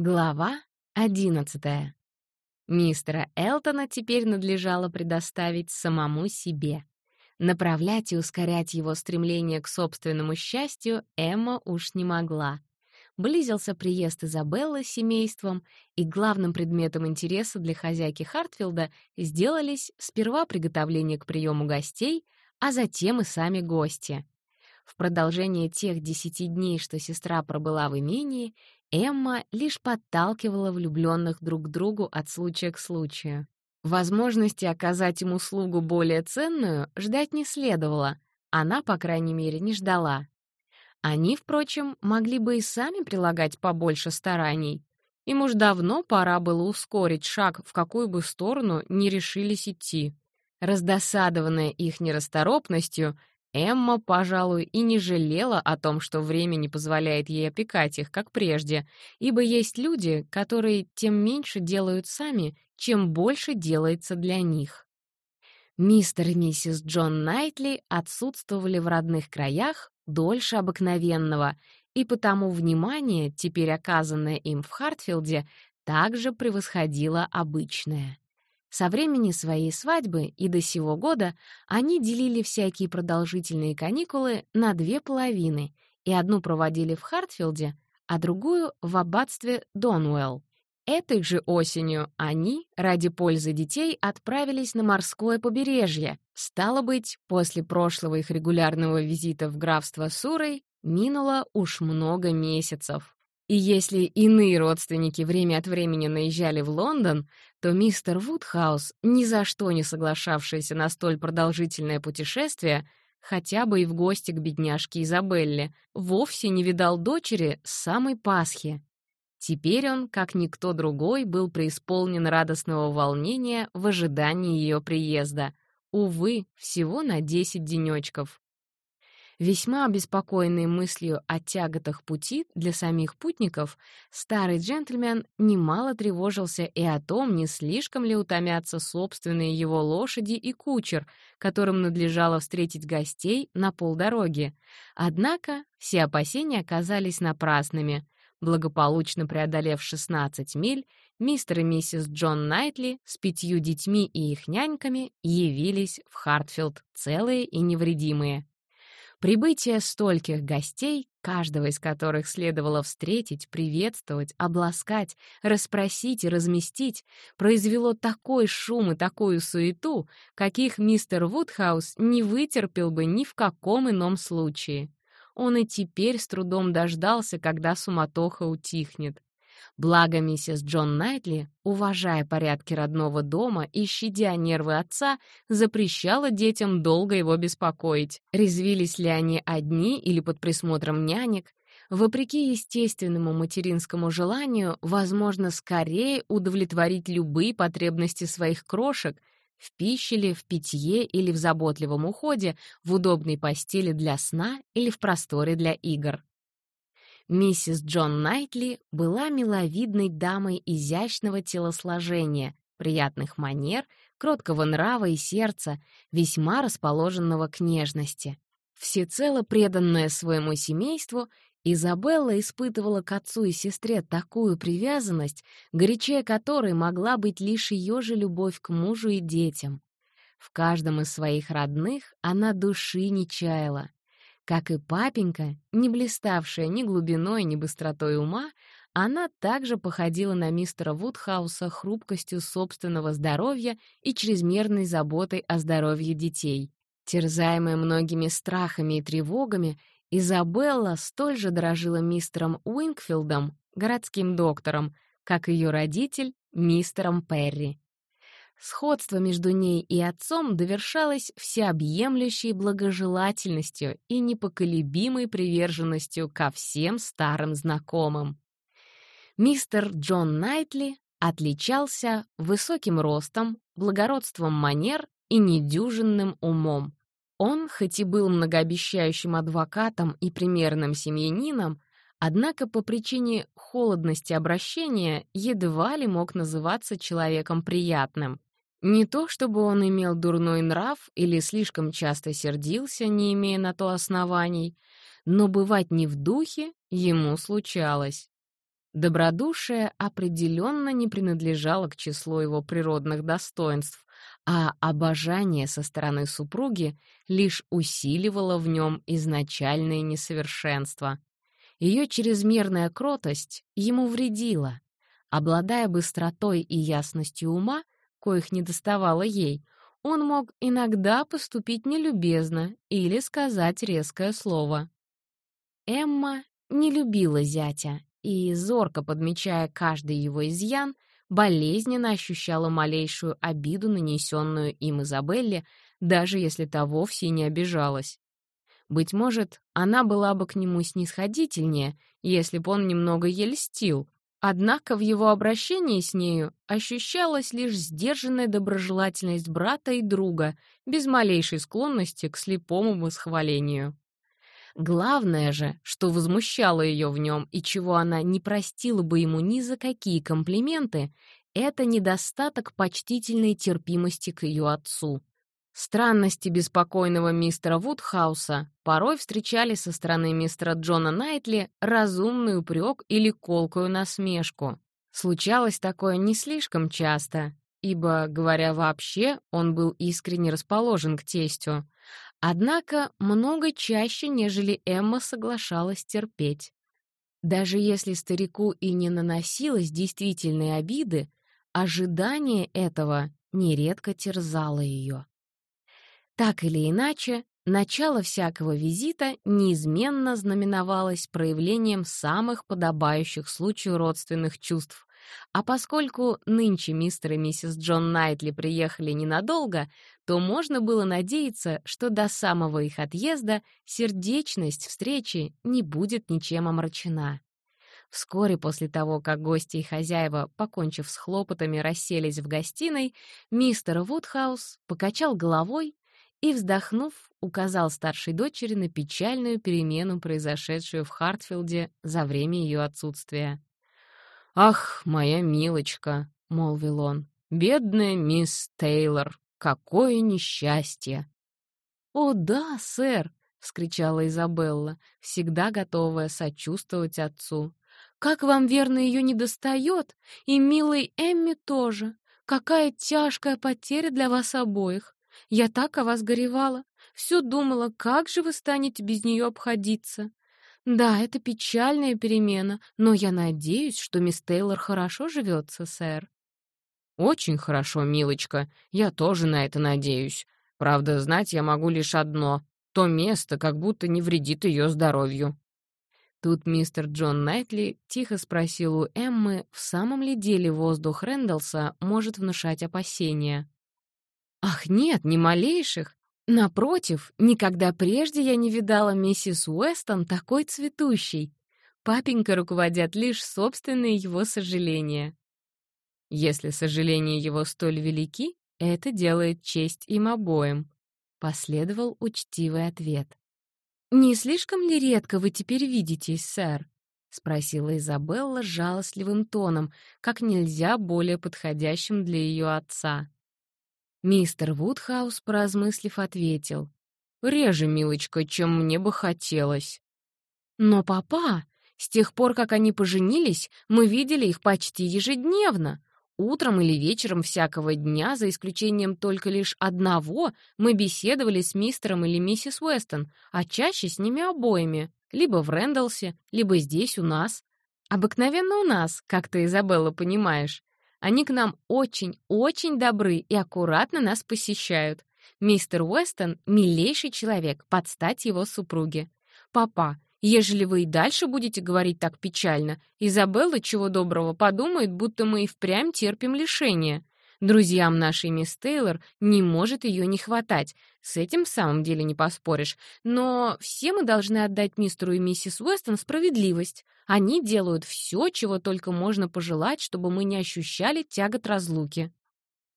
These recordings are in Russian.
Глава одиннадцатая. Мистера Элтона теперь надлежало предоставить самому себе. Направлять и ускорять его стремление к собственному счастью Эмма уж не могла. Близился приезд Изабеллы с семейством, и главным предметом интереса для хозяйки Хартфилда сделались сперва приготовление к приему гостей, а затем и сами гости. В продолжение тех десяти дней, что сестра пробыла в имении, Эмма лишь подталкивала влюбленных друг к другу от случая к случаю. Возможности оказать им услугу более ценную ждать не следовало, она, по крайней мере, не ждала. Они, впрочем, могли бы и сами прилагать побольше стараний. Им уж давно пора было ускорить шаг, в какую бы сторону не решились идти. Раздосадованная их нерасторопностью, Эмма, пожалуй, и не жалела о том, что время не позволяет ей опекать их, как прежде, ибо есть люди, которые тем меньше делают сами, чем больше делается для них. Мистер и миссис Джон Найтли отсутствовали в родных краях дольше обыкновенного, и потому внимание, теперь оказанное им в Хартфилде, также превосходило обычное. Со времени своей свадьбы и до сего года они делили всякие продолжительные каникулы на две половины, и одну проводили в Хартфилде, а другую — в аббатстве Донуэлл. Этой же осенью они, ради пользы детей, отправились на морское побережье. Стало быть, после прошлого их регулярного визита в графство Сурой минуло уж много месяцев. И если иные родственники время от времени наезжали в Лондон, то мистер Вудхаус, ни за что не соглашавшийся на столь продолжительное путешествие, хотя бы и в гости к бедняжке Изабелле, вовсе не видал дочери с самой Пасхи. Теперь он, как никто другой, был преисполнен радостного волнения в ожидании ее приезда. Увы, всего на десять денечков. Весьма обеспокоенный мыслью о тяготах пути для самих путников, старый джентльмен немало тревожился и о том, не слишком ли утомятся собственные его лошади и кучер, которым надлежало встретить гостей на полдороги. Однако все опасения оказались напрасными. Благополучно преодолев 16 миль, мистер и миссис Джон Найтли с пятью детьми и их няньками явились в Хартфилд целые и невредимые. Прибытие стольких гостей, каждого из которых следовало встретить, приветствовать, обласкать, расспросить и разместить, произвело такой шум и такую суету, каких мистер Вудхаус не вытерпел бы ни в каком ином случае. Он и теперь с трудом дождался, когда суматоха утихнет. Благо миссис Джон Найтли, уважая порядки родного дома и щадя нервы отца, запрещала детям долго его беспокоить. Резвились ли они одни или под присмотром нянек, вопреки естественному материнскому желанию, возможно, скорее удовлетворить любые потребности своих крошек в пище ли, в питье или в заботливом уходе, в удобной постели для сна или в просторе для игр. Миссис Джон Найтли была миловидной дамой изящного телосложения, приятных манер, кроткого нрава и сердца, весьма расположенного к нежности. Всецело преданная своему семейству, Изабелла испытывала к отцу и сестре такую привязанность, горячее которой могла быть лишь ее же любовь к мужу и детям. В каждом из своих родных она души не чаяла. Как и папенька, не блиставшая ни глубиной, ни быстротой ума, она также походила на мистера Вудхауса хрупкостью собственного здоровья и чрезмерной заботой о здоровье детей. Терзаемая многими страхами и тревогами, Изабелла столь же дорожила мистером Уинкфилдом, городским доктором, как ее родитель, мистером Перри. Сходство между ней и отцом довершалось всеобъемлющей благожелательностью и непоколебимой приверженностью ко всем старым знакомым. Мистер Джон Найтли отличался высоким ростом, благородством манер и недюжинным умом. Он, хоть и был многообещающим адвокатом и примерным семьянином, однако по причине холодности обращения едва ли мог называться человеком приятным. Не то чтобы он имел дурной нрав или слишком часто сердился, не имея на то оснований, но бывать не в духе ему случалось. Добродушие определенно не принадлежало к числу его природных достоинств, а обожание со стороны супруги лишь усиливало в нем изначальные несовершенства. Ее чрезмерная кротость ему вредила. Обладая быстротой и ясностью ума, коих не доставало ей, он мог иногда поступить нелюбезно или сказать резкое слово. Эмма не любила зятя и, зорко подмечая каждый его изъян, болезненно ощущала малейшую обиду, нанесенную им Изабелле, даже если та вовсе не обижалась. Быть может, она была бы к нему снисходительнее, если бы он немного ей льстил, однако в его обращении с нею ощущалась лишь сдержанная доброжелательность брата и друга, без малейшей склонности к слепому восхвалению. Главное же, что возмущало ее в нем и чего она не простила бы ему ни за какие комплименты, это недостаток почтительной терпимости к ее отцу. Странности беспокойного мистера Вудхауса порой встречали со стороны мистера Джона Найтли разумный упрек или колкую насмешку. Случалось такое не слишком часто, ибо, говоря вообще, он был искренне расположен к тестю, однако много чаще, нежели Эмма соглашалась терпеть. Даже если старику и не наносилось действительной обиды, ожидание этого нередко терзало ее. Так или иначе, начало всякого визита неизменно знаменовалось проявлением самых подобающих случаю родственных чувств. А поскольку нынче мистер и миссис Джон Найтли приехали ненадолго, то можно было надеяться, что до самого их отъезда сердечность встречи не будет ничем омрачена. Вскоре после того, как гости и хозяева, покончив с хлопотами, расселись в гостиной, мистер Вудхаус покачал головой и, вздохнув, указал старшей дочери на печальную перемену, произошедшую в Хартфилде за время ее отсутствия. «Ах, моя милочка!» — молвил он. «Бедная мисс Тейлор! Какое несчастье!» «О, да, сэр!» — вскричала Изабелла, всегда готовая сочувствовать отцу. «Как вам, верно, ее недостает? И милой Эмми тоже! Какая тяжкая потеря для вас обоих! Я так о вас горевала. Все думала, как же вы станете без нее обходиться. Да, это печальная перемена, но я надеюсь, что мисс Тейлор хорошо живется, сэр. Очень хорошо, милочка. Я тоже на это надеюсь. Правда, знать я могу лишь одно. То место как будто не вредит ее здоровью. Тут мистер Джон Найтли тихо спросил у Эммы, в самом ли деле воздух Рэндалса может внушать опасения. Ах, нет, ни малейших. Напротив, никогда прежде я не видала миссис Уэстон такой цветущей. Папенька руководят лишь собственные его сожаления. Если сожаления его столь велики, это делает честь им обоим. Последовал учтивый ответ. «Не слишком ли редко вы теперь видитесь, сэр?» — спросила Изабелла жалостливым тоном, как нельзя более подходящим для ее отца. Мистер Вудхаус, поразмыслив, ответил. «Реже, милочка, чем мне бы хотелось». «Но, папа, с тех пор, как они поженились, мы видели их почти ежедневно. Утром или вечером всякого дня, за исключением только лишь одного, мы беседовали с мистером или миссис Уэстон, а чаще с ними обоими, либо в Рэндалсе, либо здесь у нас. Обыкновенно у нас, как ты, Изабелла, понимаешь. Они к нам очень-очень добры и аккуратно нас посещают. Мистер Уэстон — милейший человек, под стать его супруге. Папа, ежели вы и дальше будете говорить так печально, Изабелла, чего доброго, подумает, будто мы и впрямь терпим лишения. Друзьям нашей мисс Тейлор не может ее не хватать. С этим в самом деле не поспоришь. Но все мы должны отдать мистеру и миссис Уэстон справедливость. Они делают все, чего только можно пожелать, чтобы мы не ощущали тягот разлуки.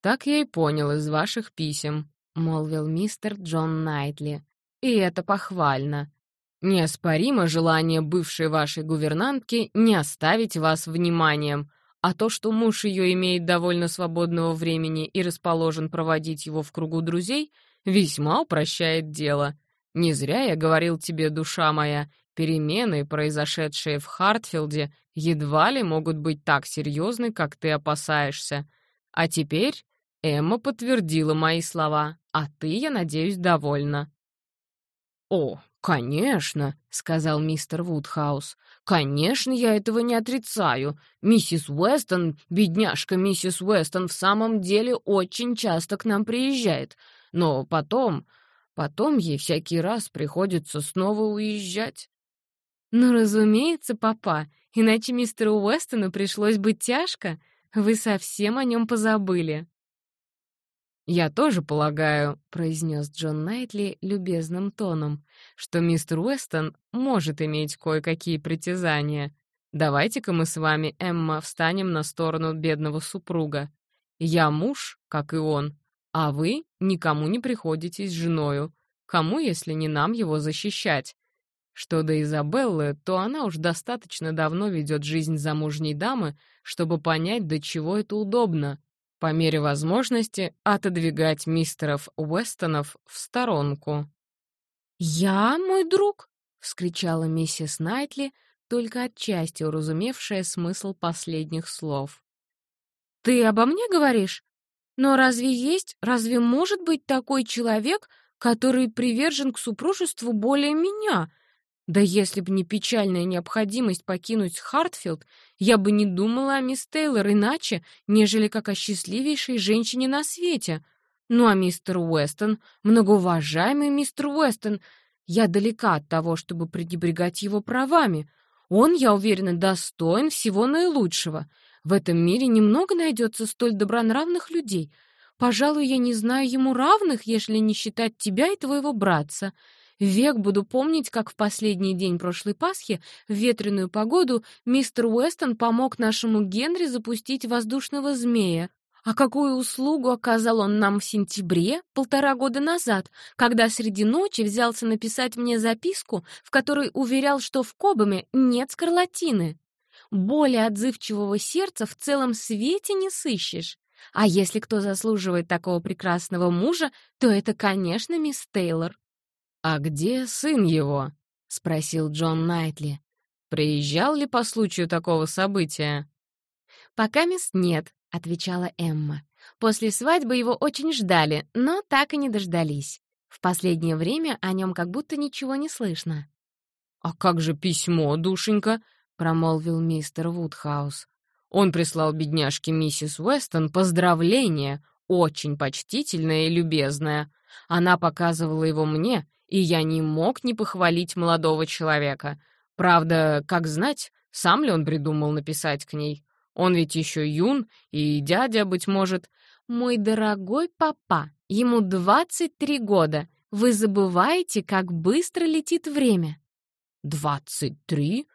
«Так я и понял из ваших писем», — молвил мистер Джон Найтли. «И это похвально. Неоспоримо желание бывшей вашей гувернантки не оставить вас вниманием, а то, что муж ее имеет довольно свободного времени и расположен проводить его в кругу друзей, весьма упрощает дело. Не зря я говорил тебе, душа моя, Перемены, произошедшие в Хартфилде, едва ли могут быть так серьезны, как ты опасаешься. А теперь Эмма подтвердила мои слова, а ты, я надеюсь, довольна». «О, конечно», — сказал мистер Вудхаус. «Конечно, я этого не отрицаю. Миссис Уэстон, бедняжка миссис Уэстон, в самом деле очень часто к нам приезжает. Но потом, потом ей всякий раз приходится снова уезжать. «Ну, разумеется, папа, иначе мистеру Уэстону пришлось бы тяжко. Вы совсем о нем позабыли». «Я тоже полагаю», — произнес Джон Найтли любезным тоном, «что мистер Уэстон может иметь кое-какие притязания. Давайте-ка мы с вами, Эмма, встанем на сторону бедного супруга. Я муж, как и он, а вы никому не приходитесь женою. Кому, если не нам его защищать? Что до Изабеллы, то она уж достаточно давно ведет жизнь замужней дамы, чтобы понять, до чего это удобно. По мере возможности отодвигать мистеров Уэстонов в сторонку. «Я, мой друг?» — вскричала миссис Найтли, только отчасти уразумевшая смысл последних слов. «Ты обо мне говоришь? Но разве есть, разве может быть такой человек, который привержен к супружеству более меня?» Да если бы не печальная необходимость покинуть Хартфилд, я бы не думала о мисс Тейлор иначе, нежели как о счастливейшей женщине на свете. Ну а мистер Уэстон, многоуважаемый мистер Уэстон, я далека от того, чтобы пренебрегать его правами. Он, я уверена, достоин всего наилучшего. В этом мире немного найдется столь добронравных людей. Пожалуй, я не знаю ему равных, если не считать тебя и твоего братца. Век буду помнить, как в последний день прошлой Пасхи в ветреную погоду мистер Уэстон помог нашему Генри запустить воздушного змея. А какую услугу оказал он нам в сентябре, полтора года назад, когда среди ночи взялся написать мне записку, в которой уверял, что в Кобаме нет скарлатины. Более отзывчивого сердца в целом свете не сыщешь. А если кто заслуживает такого прекрасного мужа, то это, конечно, мисс Тейлор. «А где сын его?» — спросил Джон Найтли. «Приезжал ли по случаю такого события?» «Пока мисс нет», — отвечала Эмма. «После свадьбы его очень ждали, но так и не дождались. В последнее время о нем как будто ничего не слышно». «А как же письмо, душенька?» — промолвил мистер Вудхаус. «Он прислал бедняжке миссис Уэстон поздравление, очень почтительное и любезное. Она показывала его мне, и я не мог не похвалить молодого человека. Правда, как знать, сам ли он придумал написать к ней? Он ведь еще юн, и дядя, быть может... «Мой дорогой папа, ему 23 года. Вы забываете, как быстро летит время?» «Двадцать три?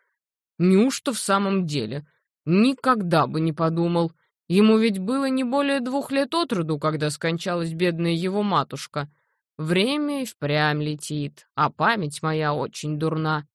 Неужто в самом деле? Никогда бы не подумал. Ему ведь было не более двух лет от роду, когда скончалась бедная его матушка». Время и впрямь летит, а память моя очень дурна.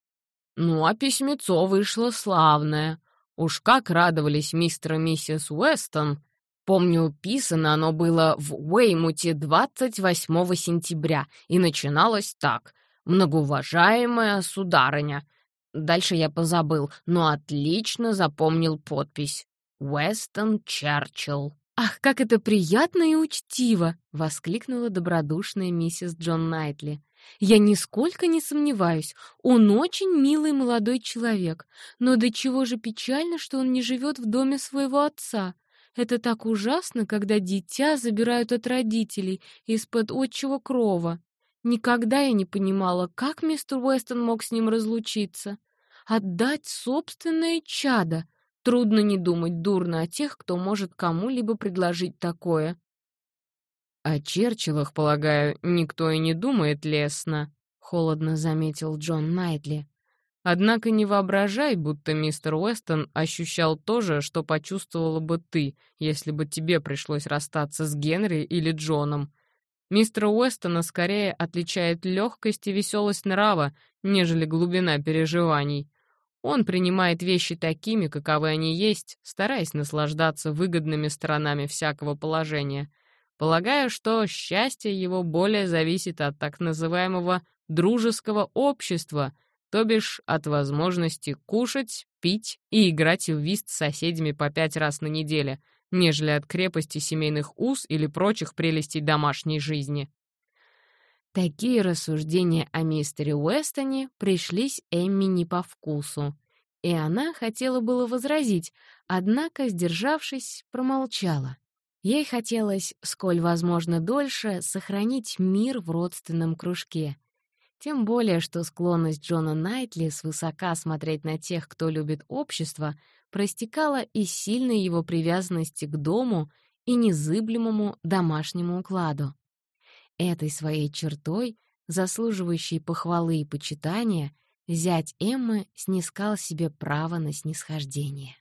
Ну, а письмецо вышло славное. Уж как радовались мистер и миссис Уэстон. Помню, писано оно было в Уэймуте 28 сентября, и начиналось так. «Многоуважаемая сударыня». Дальше я позабыл, но отлично запомнил подпись. «Уэстон Черчилл». «Ах, как это приятно и учтиво!» — воскликнула добродушная миссис Джон Найтли. «Я нисколько не сомневаюсь, он очень милый молодой человек, но до чего же печально, что он не живет в доме своего отца. Это так ужасно, когда дитя забирают от родителей из-под отчего крова. Никогда я не понимала, как мистер Уэстон мог с ним разлучиться. Отдать собственное чадо — Трудно не думать дурно о тех, кто может кому-либо предложить такое. «О Черчиллах, полагаю, никто и не думает лестно», — холодно заметил Джон Найтли. «Однако не воображай, будто мистер Уэстон ощущал то же, что почувствовала бы ты, если бы тебе пришлось расстаться с Генри или Джоном. Мистера Уэстона скорее отличает легкость и веселость нрава, нежели глубина переживаний. Он принимает вещи такими, каковы они есть, стараясь наслаждаться выгодными сторонами всякого положения. Полагаю, что счастье его более зависит от так называемого «дружеского общества», то бишь от возможности кушать, пить и играть в вист с соседями по пять раз на неделю, нежели от крепости семейных уз или прочих прелестей домашней жизни. Такие рассуждения о мистере Уэстоне пришлись Эмми не по вкусу, и она хотела было возразить, однако, сдержавшись, промолчала. Ей хотелось, сколь возможно дольше, сохранить мир в родственном кружке. Тем более, что склонность Джона Найтли свысока смотреть на тех, кто любит общество, простекала из сильной его привязанности к дому и незыблемому домашнему укладу. Этой своей чертой, заслуживающей похвалы и почитания, зять Эммы снискал себе право на снисхождение.